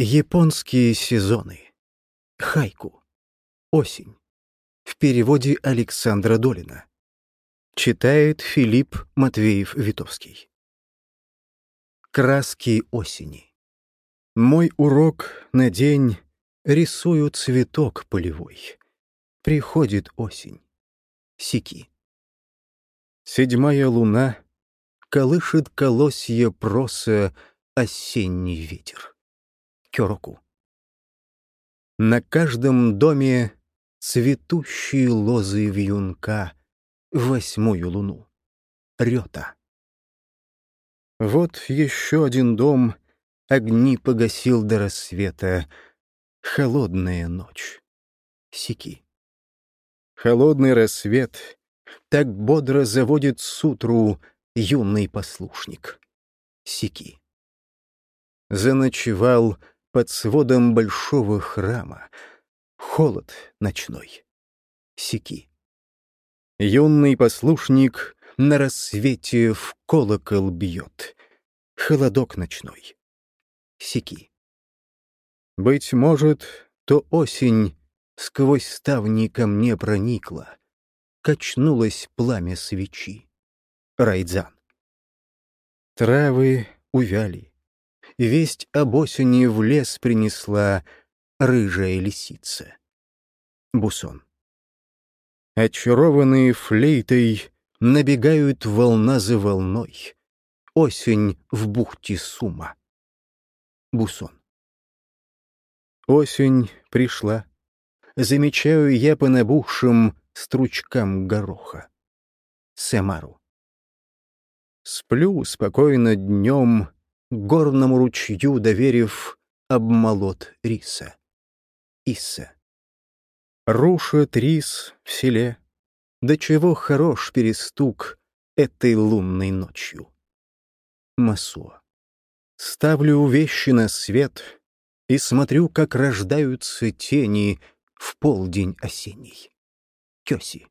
Японские сезоны. Хайку. Осень. В переводе Александра Долина. Читает Филипп Матвеев-Витовский. Краски осени. Мой урок на день рисую цветок полевой. Приходит осень. Сики. Седьмая луна колышет колосья проса осенний ветер. Кёроку. На каждом доме цветущие лозы вьюнка восьмую луну. Рёта. Вот еще один дом огни погасил до рассвета. Холодная ночь. Сики. Холодный рассвет так бодро заводит сутру юный послушник. Сики. Заночевал под сводом большого храма. Холод ночной. Сики. Юный послушник на рассвете в колокол бьет. Холодок ночной. Сики. Быть может, то осень сквозь ставни ко мне проникла. Качнулось пламя свечи. Райдзан. Травы увяли, весть об осени в лес принесла рыжая лисица. Бусон. Очарованные флейтой набегают волна за волной. Осень в бухте Сума. Бусон. Осень пришла. Замечаю я по набухшим стручкам гороха. Семару. Сплю спокойно днем, горному ручью доверив обмолот риса. Исса. Рушит рис в селе, до чего хорош перестук этой лунной ночью. Масуа. Ставлю вещи на свет и смотрю, как рождаются тени в полдень осенний. Кёси.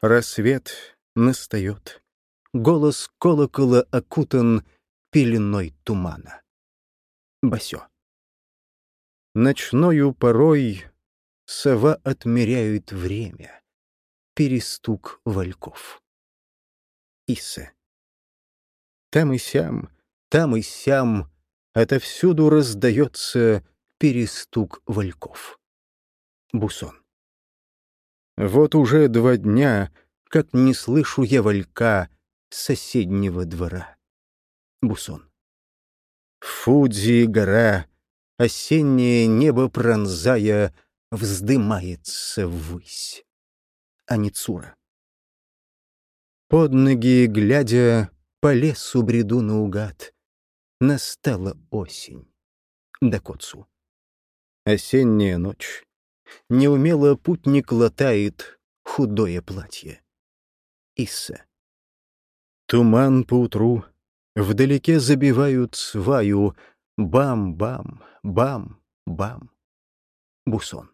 Рассвет настает. Голос колокола окутан пеленой тумана. Басё. Ночною порой сова отмеряет время. Перестук вальков. Исе. Там и сям, там и сям, отовсюду раздается перестук вальков. Бусон. Вот уже два дня, как не слышу я валька соседнего двора. Бусон. Фудзи гора, осеннее небо пронзая, вздымается ввысь. Аницура. Под ноги, глядя, по лесу бреду наугад. Настала осень. Дакоцу. Осенняя ночь. Неумело путник латает худое платье. Исса. Туман поутру Вдалеке забивают сваю Бам-бам, бам-бам. Бусон.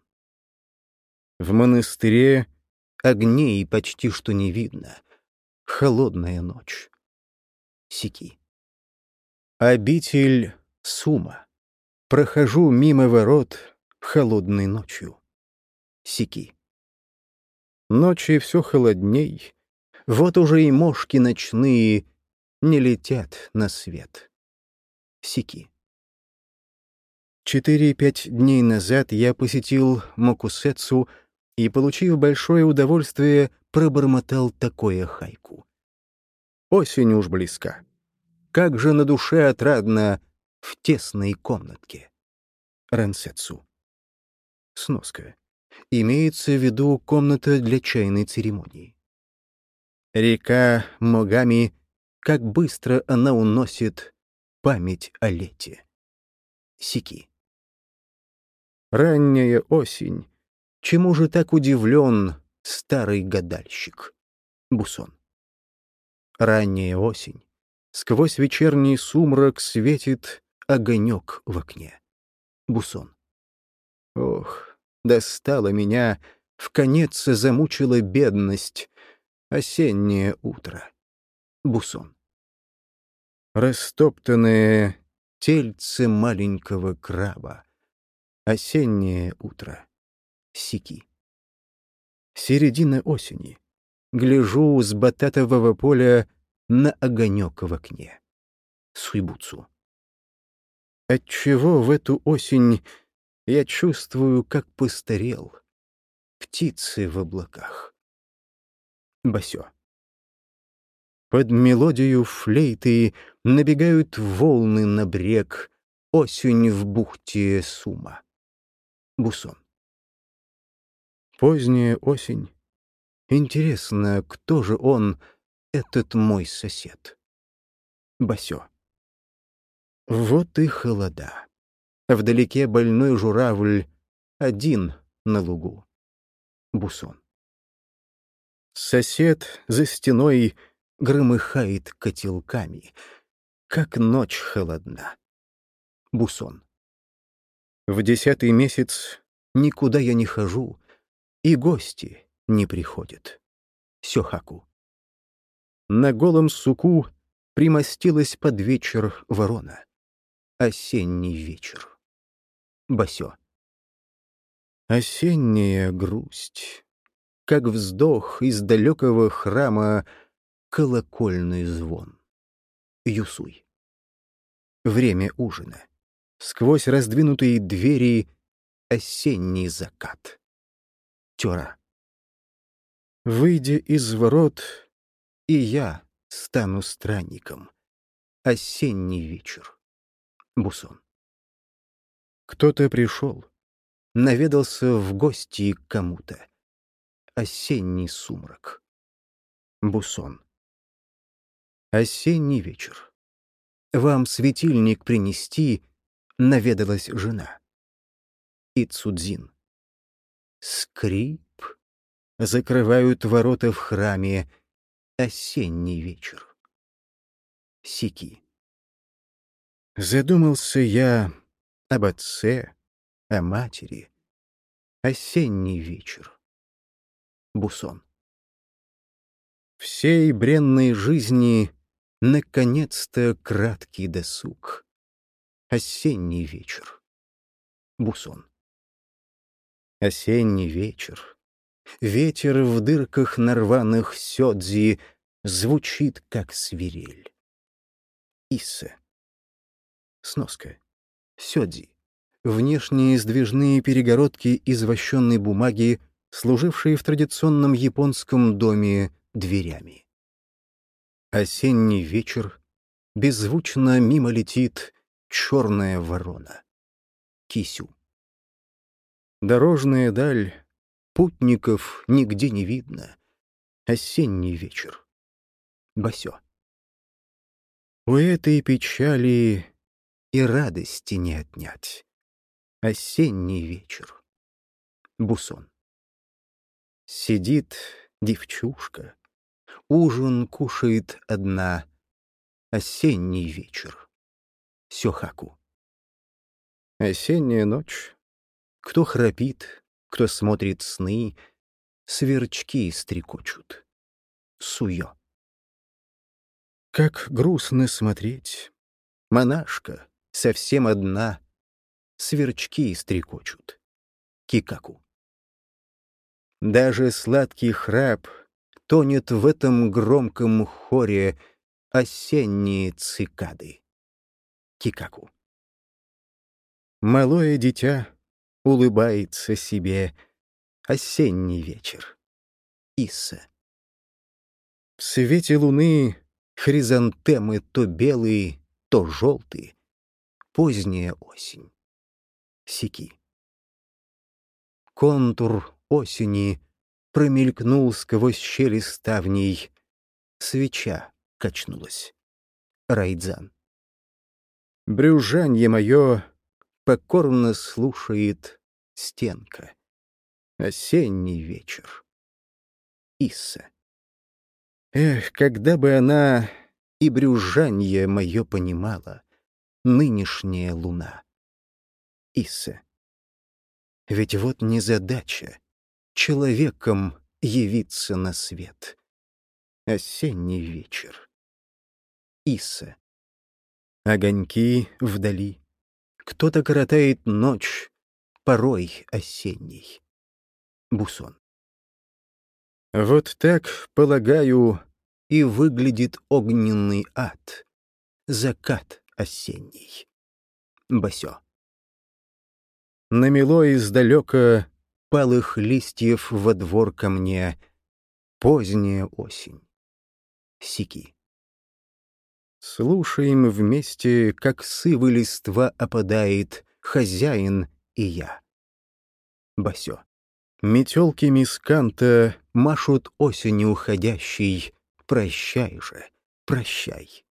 В монастыре огней почти что не видно. Холодная ночь. Сики. Обитель Сума. Прохожу мимо ворот холодной ночью. Сики. Ночи все холодней. Вот уже и мошки ночные не летят на свет. Сики. Четыре-пять дней назад я посетил Мокусетсу и, получив большое удовольствие, пробормотал такое хайку. Осень уж близка. Как же на душе отрадно в тесной комнатке. Рансетсу. Сноска. Имеется в виду комната для чайной церемонии. Река Могами как быстро она уносит память о лете. Сики. Ранняя осень. Чему же так удивлен старый гадальщик? Бусон. Ранняя осень. Сквозь вечерний сумрак светит огонек в окне. Бусон. Ох, достала меня, в конец замучила бедность, осеннее утро. Бусон. Растоптанная, тельце маленького краба. Осеннее утро. Сики. Середина осени. Гляжу с бататового поля на огонек в окне. Суйбуцу. Отчего в эту осень я чувствую, как постарел. Птицы в облаках. Басё. Под мелодию флейты набегают волны на брег, осень в бухте Сума. Бусон. Поздняя осень. Интересно, кто же он, этот мой сосед? Басё. Вот и холода. Вдалеке больной журавль, один на лугу. Бусон. Сосед за стеной громыхает котелками, как ночь холодна. Бусон. В десятый месяц никуда я не хожу, и гости не приходят. Сёхаку. На голом суку примостилась под вечер ворона. Осенний вечер. Басё. Осенняя грусть, как вздох из далекого храма колокольный звон. Юсуй. Время ужина. Сквозь раздвинутые двери осенний закат. Тёра. Выйдя из ворот, и я стану странником. Осенний вечер. Бусон. Кто-то пришел, наведался в гости к кому-то. Осенний сумрак. Бусон. Осенний вечер. Вам светильник принести, наведалась жена. Ицудзин. Скрип. Закрывают ворота в храме. Осенний вечер. Сики. Задумался я об отце, о матери. Осенний вечер. Бусон. Всей бренной жизни наконец-то краткий досуг. Осенний вечер. Бусон. Осенний вечер. Ветер в дырках нарваных сёдзи звучит, как свирель. Иссе. Сноска. Сёдзи. Внешние сдвижные перегородки из вощенной бумаги, служившие в традиционном японском доме дверями. Осенний вечер, беззвучно мимо летит черная ворона. Кисю. Дорожная даль, путников нигде не видно. Осенний вечер. Басё. У этой печали и радости не отнять. Осенний вечер. Бусон. Сидит девчушка, ужин кушает одна. Осенний вечер. Сёхаку. Осенняя ночь. Кто храпит, кто смотрит сны, сверчки стрекочут. Суё. Как грустно смотреть. Монашка, совсем одна, сверчки стрекочут. Кикаку. Даже сладкий храп тонет в этом громком хоре осенние цикады. Кикаку. Малое дитя улыбается себе осенний вечер. Исса. В свете луны хризантемы то белые, то желтые. Поздняя осень. Сики. Контур осени промелькнул сквозь щели ставней. Свеча качнулась. Райдзан. Брюжанье мое покорно слушает стенка. Осенний вечер. Исса. Эх, когда бы она и брюжанье мое понимала, нынешняя луна. Исса. Ведь вот незадача человеком явиться на свет. Осенний вечер. Исса. Огоньки вдали. Кто-то коротает ночь, порой осенний. Бусон. Вот так, полагаю, и выглядит огненный ад, закат осенний. Басё. Намело издалека палых листьев во двор ко мне поздняя осень. Сики. Слушаем вместе, как сывы листва опадает хозяин и я. Басё. Метелки мисканта машут осенью уходящей. Прощай же, прощай.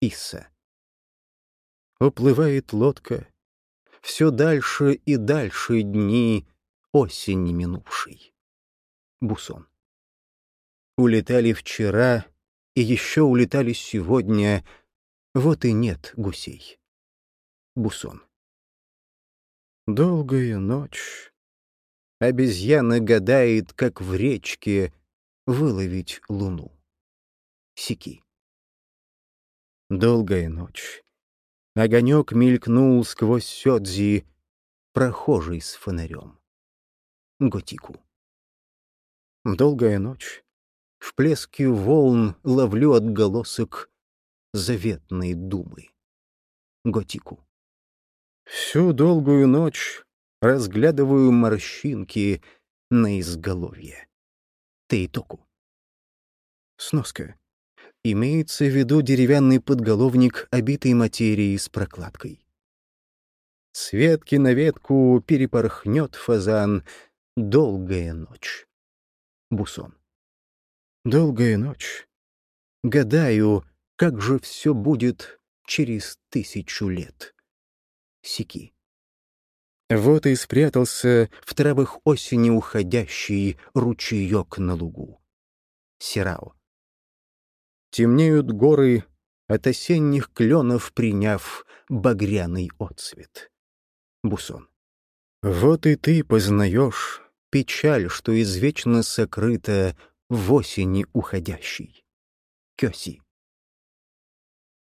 Иса. Уплывает лодка. Все дальше и дальше дни осени минувшей. Бусон. Улетали вчера и еще улетали сегодня. Вот и нет гусей. Бусон. Долгая ночь. Обезьяна гадает, как в речке выловить луну. Сики. Долгая ночь. Огонек мелькнул сквозь сёдзи, прохожий с фонарем. Готику. Долгая ночь. В плеске волн ловлю отголосок заветной думы. Готику. Всю долгую ночь разглядываю морщинки на изголовье. Тейтоку. Сноска. Имеется в виду деревянный подголовник, обитый материей с прокладкой. С ветки на ветку перепорхнет фазан. Долгая ночь. Бусон. Долгая ночь. Гадаю, как же все будет через тысячу лет. Сики. Вот и спрятался в травах осени уходящий ручеек на лугу. Сирао. Темнеют горы, от осенних кленов приняв багряный отцвет. Бусон. Вот и ты познаешь печаль, что извечно сокрыта в осени уходящей. Кёси.